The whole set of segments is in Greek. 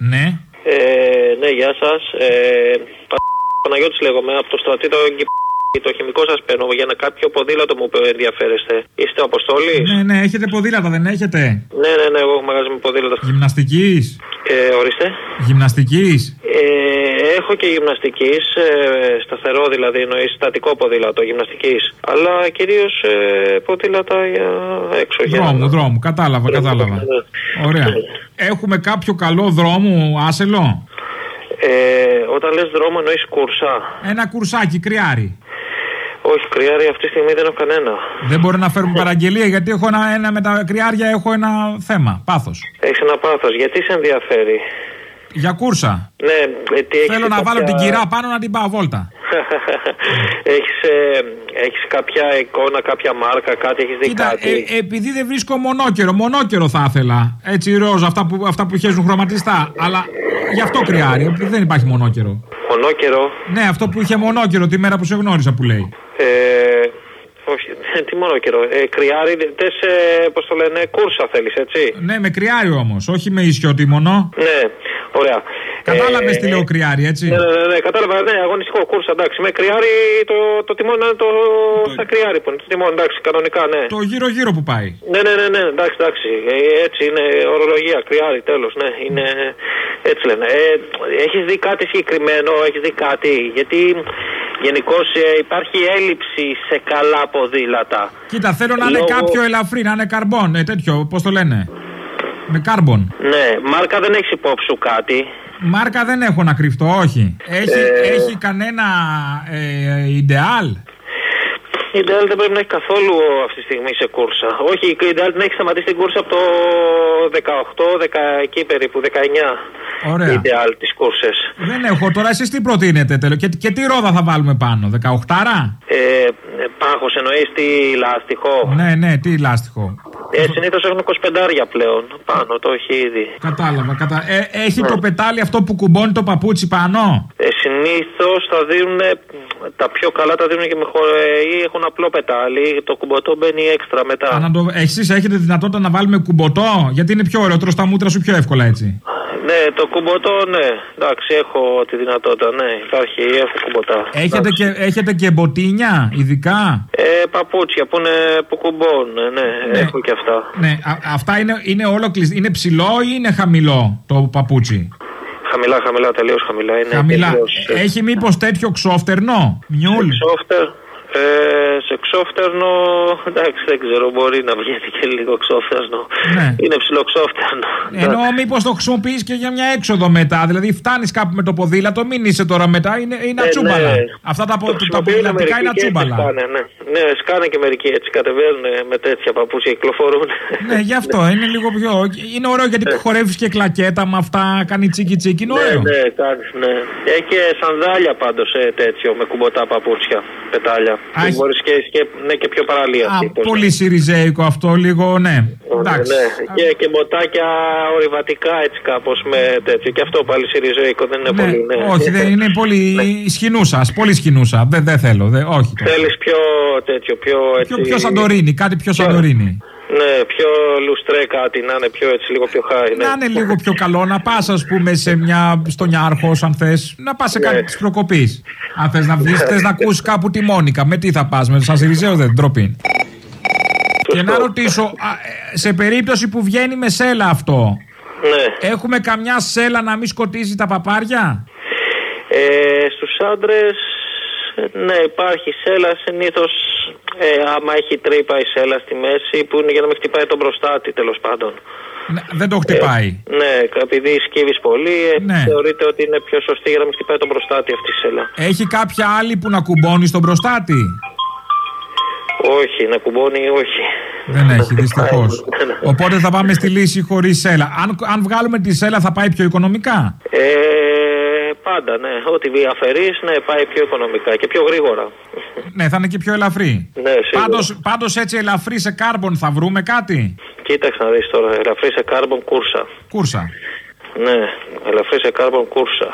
Ναι. Ε, ναι, γεια σας. Ε, Παναγιώτης λέγομαι από το στρατήτο το χημικό σας παίρνω για ένα κάποιο ποδήλατο μου που ενδιαφέρεστε. Είστε Αποστόλης; Ναι, ναι, έχετε ποδήλατα, δεν έχετε; Ναι, ναι, ναι, εγώ έχω μαγαζί με ποδήλατα. Γυμναστικής; Ε, ορίστε. Γυμναστικής; Ε, έχω και γυμναστικής, ε, σταθερό δηλαδή, εννοείς στατικό ποδήλατο γυμναστικής. Αλλά κυρίως ε, ποδήλατα για έξω. για Δρόμου, να- δρόμου, κατάλαβα, κατάλαβα. Ναι. Ωραία. Έχουμε κάποιο καλό δρόμο, άσελο; Ε, όταν λες δρόμο εννοείς κούρσα. Ένα κουρσάκι, κρυάρι. Όχι, κρυάρι αυτή τη στιγμή δεν έχω κανένα. Δεν μπορεί να φέρουμε παραγγελία γιατί έχω ένα, ένα με τα κρυάρια έχω ένα θέμα. Πάθος. Έχεις ένα πάθος. Γιατί σε ενδιαφέρει; Για κούρσα. Ναι, ε, τι έχεις Θέλω να κάποια- βάλω την κυρά πάνω να την πάω βόλτα. έχεις, ε, έχεις κάποια εικόνα, κάποια μάρκα, κάτι, έχεις δει Κοίτα, κάτι; ε, επειδή δεν βρίσκω μονόκερο, μονόκερο θα ήθελα. Έτσι ροζ, αυτά που, αυτά που χέζουν χρωματιστά. Αλλά γι' αυτό κρυάρι, επειδή δεν υπάρχει μονόκερο. Μονόκερο; Ναι, αυτό που είχε μονόκερο τη μέρα που σε γνώρισα που λέει. Ε, όχι, τι μονόκερο. Ε, κρυάρι, τες, ε, πώς το λένε, κούρσα θέλεις, έτσι; Ναι, με κρυάρι όμως, όχι με ισιότιμονο. Ναι, ωραία. Κατάλαβες Ε, τι λέω κρυάρι, έτσι; Ναι, ναι, ναι, ναι, κατάλαβα, ναι, αγωνιστικό κούρσα, εντάξει. Με κρυάρι το, το τιμόνι είναι το, στα κρυάρι που είναι. Το τιμόνι, εντάξει, κανονικά, ναι. Το γύρω-γύρω που πάει. Ναι, ναι, ναι, ναι, εντάξει, εντάξει. Ε, έτσι είναι ορολογία, κρυάρι, τέλος, ναι. Είναι, έτσι λένε. Ε, έχεις δει κάτι συγκεκριμένο, έχεις δει κάτι, γιατί γενικώς υπάρχει έλλειψη σε καλά ποδήλατα. Κοίτα, θέλω να είναι Λόγω- κάποιο ελαφρύ, να είναι καρμπόν, ε, τέτοιο, πώς το λένε. Με κάρμπον. Ναι, μάρκα δεν έχεις υπόψη σου κάτι; Μάρκα δεν έχω να κρυφτώ, όχι. Έχει, Ε. έχει κανένα ε, ιντεάλ. Η Ιδεάλ δεν πρέπει να έχει καθόλου αυτή τη στιγμή σε κούρσα. Όχι, η Ιδεάλ την έχει σταματήσει την κούρσα από το 18, 10, εκεί περίπου, 19. Ωραία. Η Ιδεάλ τις κούρσες. Δεν έχω τώρα, εσείς τι προτείνετε τέλος; Και, και τι ρόδα θα βάλουμε πάνω, 18 Ε, Πάχο εννοείς τι λάστιχο; Ναι, ναι, τι λάστιχο. Ε, Συνήθως έχουν 25 πλέον. Πάνω το έχει ήδη. Κατάλαβα. Κατα... Ε, έχει Ναι. το πετάλι αυτό που κουμπώνει το παπούτσι πάνω; Ε, Συνήθως θα δίνουν τα πιο καλά τα δίνουν και με χω... ε, ή έχουν απλό πετάλι. Το κουμποτό μπαίνει έξτρα μετά. Α, να το... Εσείς έχετε δυνατότητα να βάλουμε κουμποτό, γιατί είναι πιο ωραίο. Τρως τα μούτρα σου πιο εύκολα έτσι. Ναι, το κουμποτό, ναι. Εντάξει, έχω τη δυνατότητα, ναι. Υπάρχει, έχω κουμποτά. Έχετε Εντάξει. και, έχετε και μποτίνια, ειδικά; Ε, παπούτσια που, είναι, που κουμπώνουν, ναι, Ναι. έχω και αυτά. Ναι, α- αυτά είναι, είναι όλο κλειστ- Είναι ψηλό ή είναι χαμηλό το παπούτσι; Χαμηλά, χαμηλά, τελείως χαμηλά. Είναι Χαμηλά. τελείως, ε, Έχει μήπως τέτοιο ξόφτερνο, μιούλ. Ξόφτερ. Ε, σε ξόφτερνο, εντάξει, δεν ξέρω, μπορεί να βγαίνει και λίγο ξόφτερνο. Ναι. Είναι ψηλό ξόφτερνο. Ενώ μήπως το χρησιμοποιείς και για μια έξοδο μετά. Δηλαδή φτάνεις κάπου με το ποδήλατο, μην είσαι τώρα μετά, είναι, είναι Ε, ατσούμπαλα. ναι. Αυτά τα, Το πο- τα χρησιμοποιούν ποδηλατικά μερικοί είναι και έτσι ατσούμπαλα. σκάνε, ναι. ναι, σκάνε και μερικοί έτσι κατεβαίνουν με τέτοια παπούτσια, κυκλοφορούν. Ναι, γι' αυτό είναι λίγο πιο. Είναι ωραίο γιατί χορεύεις και κλακέτα με αυτά, κάνει τσίκι τσίκι. Είναι Ναι, ωραίο. ναι, κάνεις, ναι. Έχει και σανδάλια πάντως ε, τέτοιο με κουμποτά παπούτσια, πετάλια. Α, Που έχει- μπορείς και, και, ναι, και πιο παραλία. Α, τύπος, πολύ σιριζέικο αυτό, λίγο, ναι. ναι. Εντάξει. Ναι, και, και μποτάκια ορειβατικά έτσι κάπως με τέτοιο. Και αυτό πάλι σιριζέικο δεν είναι Ναι, πολύ. Ναι. όχι, δεν είναι πολύ σχοινούσα. Πολύ σχοινούσα. Δεν δεν θέλω. Δεν, όχι. τώρα. Θέλεις πιο τέτοιο, πιο έτσι. Πιο, πιο Σαντορίνη, κάτι πιο Σαντορίνη. Ναι, πιο λουστρέ κάτι, να είναι πιο έτσι, λίγο πιο χάρη. Ναι. Να είναι λίγο πιο καλό, να πας, ας πούμε, σε μια, στον Ιάρχο, αν θες, να πας σε κάτι Ναι. της προκοπής. Αν θες να βγεις, θες να ακούσει κάπου τη Μόνικα. Με τι θα πας, με σαν Σιριζέο δεν ντροπή. Και να ρωτήσω, α, ε, σε περίπτωση που βγαίνει με σέλα αυτό, Ναι. έχουμε καμιά σέλα να μην σκοτίζει τα παπάρια; Ε, στους άντρες, ναι, υπάρχει σέλα συνήθως ε, άμα έχει τρύπα η σέλα στη μέση που είναι για να μην χτυπάει τον προστάτη τέλος πάντων. Ναι, δεν το χτυπάει. Ναι, επειδή σκύβεις πολύ, ε, Ναι. θεωρείται ότι είναι πιο σωστή για να μην χτυπάει τον προστάτη αυτή η σέλα. Έχει κάποια άλλη που να κουμπώνει στον προστάτη; Όχι, να κουμπώνει, όχι. Δεν έχει, δυστυχώς. Ναι, ναι. Οπότε θα πάμε στη λύση χωρίς σέλα. Αν, αν βγάλουμε τη σέλα, θα πάει πιο οικονομικά; Ε, πάντα, ναι. Ό,τι αφαιρείς, ναι, πάει πιο οικονομικά και πιο γρήγορα. Ναι, θα είναι και πιο ελαφρύ. Ναι, σίγουρα. Πάντως, πάντως έτσι ελαφρύ σε κάρμπον θα βρούμε κάτι; Κοίταξε να δεις τώρα, ελαφρύ σε κάρμπον κούρσα. Κούρσα. Ναι, ελαφρύ σε κάρμπον κούρσα.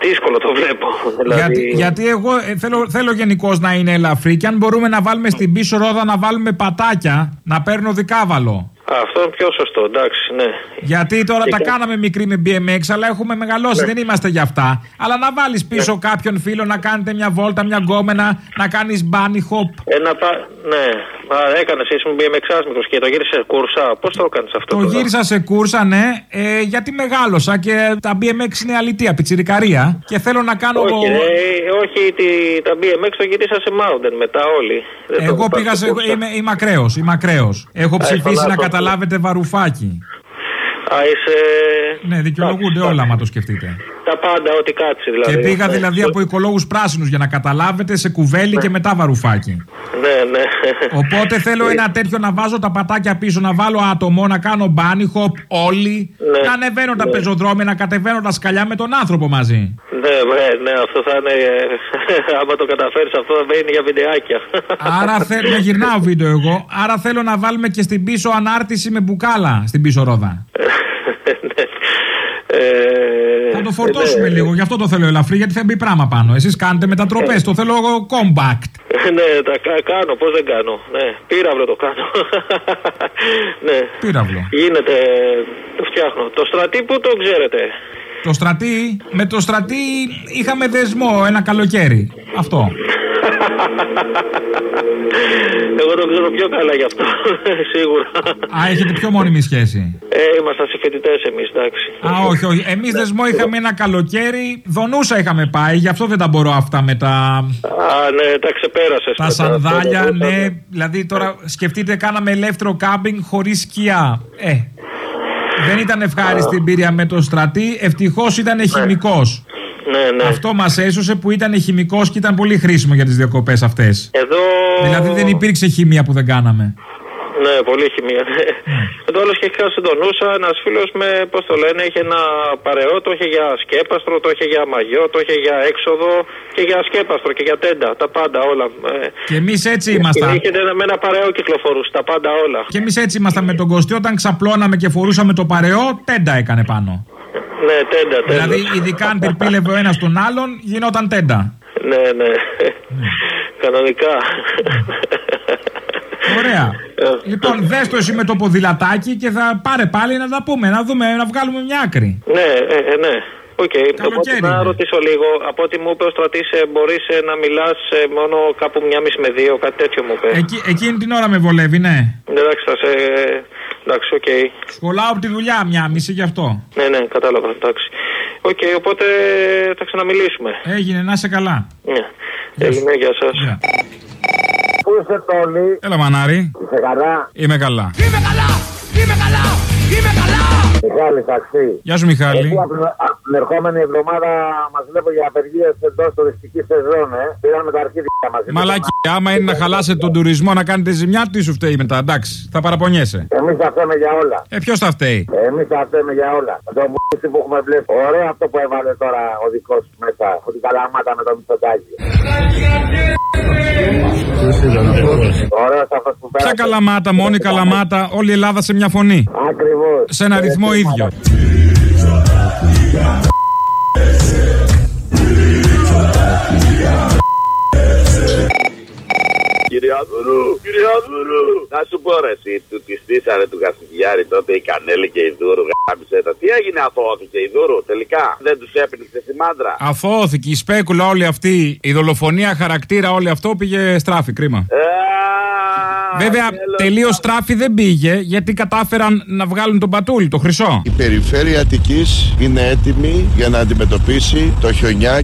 Δύσκολο το βλέπω. Δηλαδή, Γιατί, γιατί εγώ ε, θέλω, θέλω γενικώς να είναι ελαφρύ και αν μπορούμε να βάλουμε στην πίσω ρόδα να βάλουμε πατάκια, να παίρνω δικάβαλο. Αυτό είναι πιο σωστό, εντάξει, ναι. Γιατί τώρα Και τα κα- κάναμε μικρή με BMX, αλλά έχουμε μεγαλώσει, δεν είμαστε για αυτά. Αλλά να βάλεις πίσω κάποιον φίλο να κάνετε μια βόλτα, μια γκόμενα, να κάνεις bunny hop. Ένα πα... Ναι, μα έκανες ήσουν BMX μικρό και το γύρισε κούρσα. Πώς το έκανες αυτό. Το τώρα; γύρισα σε κούρσα, ναι, ε, γιατί μεγάλωσα και τα BMX είναι αλητία, πιτσιρικαρία. Και θέλω να κάνω. Όχι, ε, όχι τη, τα BMX το γύρισα σε mountain μετά όλοι. Δεν το Εγώ έχω πήγα πάρει σε. κούρσα. Είμαι, είμαι ακραίος. Είμαι ακραίος. Έχω ψηφίσει φανάτο. να καταλάβετε βαρουφάκι. Α, είσαι... Ναι, δικαιολογούνται Εντάξει, όλα, άμα το σκεφτείτε. Τα πάντα, ό,τι κάτσει δηλαδή. Και πήγα Ναι. δηλαδή από οικολόγους πράσινους για να καταλάβετε σε κουβέλι και μετά βαρουφάκι. Ναι, ναι. Οπότε θέλω ένα τέτοιο να βάζω τα πατάκια πίσω, να βάλω άτομο, να κάνω bunny hop όλοι. Ναι. Να ανεβαίνω τα Ναι. πεζοδρόμια, να κατεβαίνω τα σκαλιά με τον άνθρωπο μαζί. Ναι, ναι, ναι, αυτό θα είναι. ε, άμα το καταφέρεις, αυτό θα είναι για βιντεάκια. Άρα θέλω να γυρνάω βίντεο εγώ. Άρα θέλω να βάλουμε και στην πίσω ανάρτηση με μπουκάλα στην πίσω ρόδα. Ναι. Ε, Θα το φορτώσουμε ναι. λίγο, γι' αυτό το θέλω ελαφρύ, γιατί θα μπει πράγμα πάνω. Εσείς κάνετε μετατροπές, το θέλω εγώ compact. Ναι, τα κα- κάνω, πώς δεν κάνω. Ναι, πύραυλο το κάνω. ναι. Πύραυλο. Γίνεται, το φτιάχνω. Το στρατή που το ξέρετε. Το στρατή, με το στρατή είχαμε δεσμό ένα καλοκαίρι. Αυτό. Εγώ το ξέρω πιο καλά γι' αυτό, σίγουρα. Α, έχετε πιο μόνιμη σχέση. Ε, ήμασταν συμφοιτητές εμείς, εντάξει. Α, όχι, όχι. Εμείς δεσμό είχαμε ένα καλοκαίρι. Δονούσα είχαμε πάει, γι' αυτό δεν τα μπορώ αυτά με τα. Α, ναι, τα ξεπέρασες. Τα σανδάλια, ναι. Δηλαδή τώρα σκεφτείτε, κάναμε ελεύθερο κάμπινγκ χωρίς σκιά. Ε. Δεν ήταν ευχάριστη η εμπειρία με το στρατή. Ευτυχώς ήταν χημικός. Ναι, ναι. Αυτό μας έσωσε που ήταν χημικός και ήταν πολύ χρήσιμο για τις διακοπές αυτές. Εδώ. Δηλαδή δεν υπήρξε χημεία που δεν κάναμε. Ναι, πολύ χημία. Ναι. Εδώ άλλο και είχα συντονούσα ένας φίλος με, πώς το λένε, είχε ένα παρεό, το είχε για σκέπαστρο, το είχε για μαγιό, το είχε για έξοδο και για σκέπαστρο και για τέντα. Τα πάντα όλα. Ε, Και εμείς έτσι και ήμασταν. είχε ένα- με ένα παρεό κυκλοφορούσε, τα πάντα όλα. Και εμείς έτσι ήμασταν με τον Κωστή. Όταν ξαπλώναμε και φορούσαμε το παρεό, τέντα έκανε πάνω. Ναι, τέντα, τέντα. Δηλαδή, ειδικά αν τερπίλευε ο ένας τον άλλον, γινόταν τέντα. Ναι, ναι. Κανονικά. Ωραία. Ε, Λοιπόν, δες το εσύ με το ποδηλατάκι και θα πάρε πάλι να τα πούμε, να δούμε, να βγάλουμε μια άκρη. Ναι, ε, ε, ναι. Οκ, Καλοκαίρι οπότε να είναι. ρωτήσω λίγο. Από ό,τι μου είπε ο Στρατής, μπορείς να μιλάς μόνο κάπου μια μισή με δύο, κάτι τέτοιο μου είπε. Εκεί, εκείνη την ώρα με βολεύει, ναι. Εντάξει, θα σε. Εντάξει, οκ. Σχολάω από τη δουλειά μια μισή γι' αυτό. Ναι, ναι, κατάλαβα. Εντάξει. Οκ, οπότε θα ξαναμιλήσουμε. Έγινε, να είσαι καλά. Ναι. Ελληνέ, γεια σας. Γεια. Πού είσαι Τόλι, Έλα, μανάρι. είσαι καλά, Είμαι καλά. Μιχάλη ταξί. Γεια σου, Μιχάλη. Εγώ από την- από την ερχόμενη εβδομάδα μας βλέπω για απεργίες εντός τουριστικής σεζόν, ε. Πήραμε τα αρχίδια μαζί. Μαλάκι, άμα είναι να χαλάσετε τον τουρισμό να κάνετε ζημιά, τι σου φταίει μετά, εντάξει. Θα παραπονιέσαι. Εμείς θα φταίμε για όλα. Ε, ποιος θα φταίει; Εμείς θα φταίμε για όλα. Το μουσική που έχουμε βλέπει. Ωραίο αυτό που έβαλε τώρα ο δικός σου μέσα. Ότι καλαμάτα με το μισοτάκι. Ωραίο αυτό που πέρασε. Ποια καλαμάτα, μόνη καλαμάτα, όλη η Ελλάδα σε μια φωνή. Ακριβώς. Σε ένα ρυθμό ίδιο. Κυριαδούρου, Κυριαδούρου. Να σου πω ρε, εσύ, του τη στήσανε του Καστιδιάρη τότε η Κανέλη και η Δούρου. Γάμισε τα. Τι έγινε, αθώθηκε η Δούρου τελικά; Δεν τους έπνιξε στη μάντρα; Αφώθηκε η σπέκουλα όλη αυτή, η δολοφονία χαρακτήρα όλη αυτό πήγε στράφη, κρίμα. Ε, Βέβαια, τέλος τελείως πάντων. στράφη δεν πήγε γιατί κατάφεραν να βγάλουν τον πατούλι, το χρυσό. Η περιφέρεια Αττικής είναι έτοιμη για να αντιμετωπίσει το χιονιά.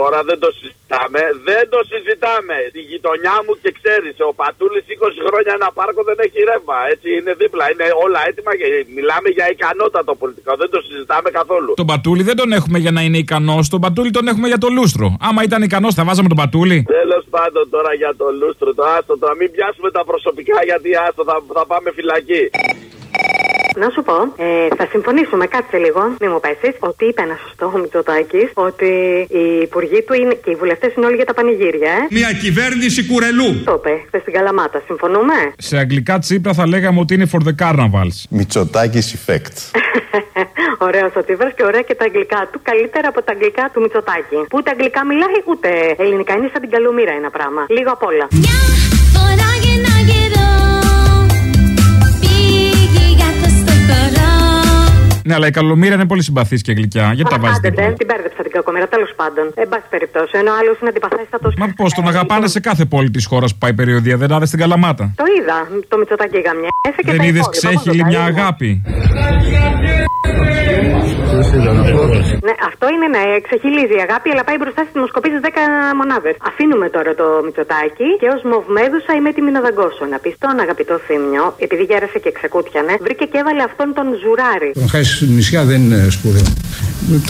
Τώρα δεν το συζητάμε, δεν το συζητάμε. Στη γειτονιά μου και ξέρεις, ο Πατούλης 20 χρόνια ένα πάρκο δεν έχει ρεύμα. Έτσι είναι δίπλα, είναι όλα έτοιμα και μιλάμε για ικανότατο πολιτικό. Δεν το συζητάμε καθόλου. Τον πατούλι δεν τον έχουμε για να είναι ικανός, τον πατούλι τον έχουμε για το λούστρο. Άμα ήταν ικανός, θα βάζαμε τον πατούλι. Τέλος πάντων τώρα για το λούστρο, το άστο, τώρα μην πιάσουμε τα προσωπικά γιατί άστο θα, θα πάμε φυλακή. Να σου πω, ε, θα συμφωνήσουμε, κάτσε λίγο, μη μου πέσεις, ότι είπε ένα σωστό ο Μητσοτάκης ότι οι υπουργοί του είναι, και οι βουλευτές είναι όλοι για τα πανηγύρια, ε. Μια κυβέρνηση κουρελού. Το είπε χθε στην Καλαμάτα, συμφωνούμε. Σε αγγλικά τσίπρα θα λέγαμε ότι είναι for the carnavals. Μητσοτάκης effect. Ωραίος ο Τσίπρας και ωραία και τα αγγλικά του, καλύτερα από τα αγγλικά του Μητσοτάκη. Που ούτε αγγλικά μιλάει, ούτε ελληνικά. Είναι σαν την καλομήρα ένα πράγμα. Λίγο απ' όλα. Ναι, αλλά η καλομήρα είναι πολύ συμπαθής και γλυκιά. Γιατί τα βάζεις Άντε, δίπλα; δεν την μπέρδεψα την κακομοίρα, τέλος πάντων. Εν πάση περιπτώσει, ενώ άλλος είναι αντιπαθέστατο. Μα πώς τον αγαπάνε σε κάθε πόλη της χώρας που πάει περιοδία, δεν άδες στην Καλαμάτα; Το είδα. Το Μητσοτάκι γαμιέσαι και Δεν τα είδες υπόλοιπα, ξέχυλη πώς μια τα είδα. αγάπη; Ναι, αυτό είναι ναι, ξεχυλίζει η αγάπη, αλλά πάει μπροστά στις δημοσκοπήσεις 10 μονάδες. Αφήνουμε τώρα το Μητσοτάκι και ως μοβμέδουσα είμαι έτοιμη να δαγκώσω. Να πεις στον αγαπητό Θήμιο, επειδή γέρασε και ξεκούτιανε, βρήκε και έβαλε αυτόν τον ζουράρι. Το να χάσεις νησιά δεν είναι σπουδαίο.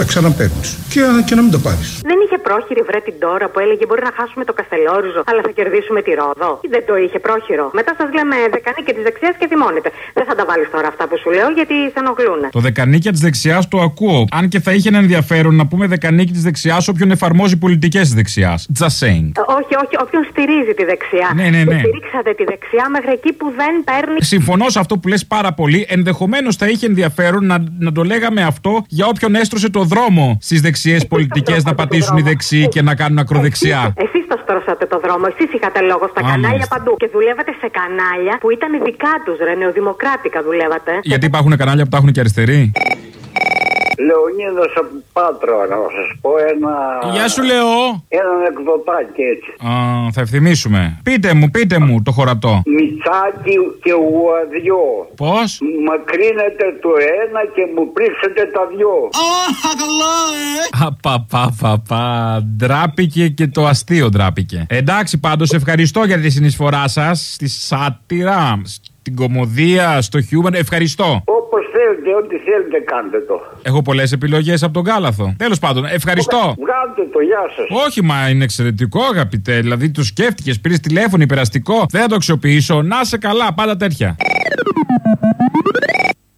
Τα ξαναπαίρνεις. Και, και να μην το πάρεις. Δεν είχε πρόχειρη βρε την τώρα που έλεγε Μπορεί να χάσουμε το Καστελόριζο, αλλά θα κερδίσουμε τη Ρόδο. Ή δεν το είχε πρόχειρο. Μετά σας λέμε δεκανίκια της δεξιάς και θυμώνετε. Δεν θα τα βάλεις τώρα αυτά που σου λέω γιατί σε ενοχλούν. Το δεκανίκια της δεξιάς το ακούω. Αν και θα είχε ένα ενδιαφέρον να πούμε δεκανίκη της δεξιάς όποιον εφαρμόζει πολιτικές της δεξιάς. Just saying. Ε, Όχι, όχι, όποιον στηρίζει τη δεξιά. Ναι, ναι, ναι. Και Στηρίξατε τη δεξιά μέχρι εκεί που δεν παίρνει. Συμφωνώ σε αυτό που λες πάρα πολύ. Ενδεχομένως θα είχε ενδιαφέρον να, να το λέγαμε αυτό για όποιον έστρωσε το δρόμο στις δεξιές πολιτικές να στρώσατε το πατήσουν οι δρόμο. δεξιοί και να κάνουν ακροδεξιά. Εσεί το στρώσατε το δρόμο, εσείς είχατε λόγο στα Α, κανάλια μάλιστα. παντού. Και δουλεύατε σε κανάλια που ήταν δικά τους, ρε, νεοδημοκράτικα δουλεύατε. Γιατί υπάρχουν κανάλια που τα έχουν και αριστεροί; Λεωνίδας από Πάτρα να σας πω ένα... Γεια σου, λέω. Ένα εκδοτάκι έτσι. Α, θα ευθυμίσουμε. Πείτε μου, πείτε μου το χωρατό. Μιτσάκι και ουαδιό. Πώς; Μακρύνετε το ένα και μου πρίξετε τα δυο. Απαπαπαπα. Ντράπηκε και το αστείο ντράπηκε. Εντάξει, πάντως ευχαριστώ για τη συνεισφορά σας στη σάτυρα, στην κομμωδία, στο χιούμορ. Ευχαριστώ. Όπως θέλετε, ό,τι θέλετε κάντε το. Έχω πολλές επιλογές από τον κάλαθο. Τέλος πάντων, ευχαριστώ. Βγάλτε το, γεια σας. Όχι, μα είναι εξαιρετικό, αγαπητέ. Δηλαδή, το σκέφτηκες, πήρες τηλέφωνο, υπεραστικό. Δεν θα το αξιοποιήσω. Να σε καλά, πάντα τέτοια.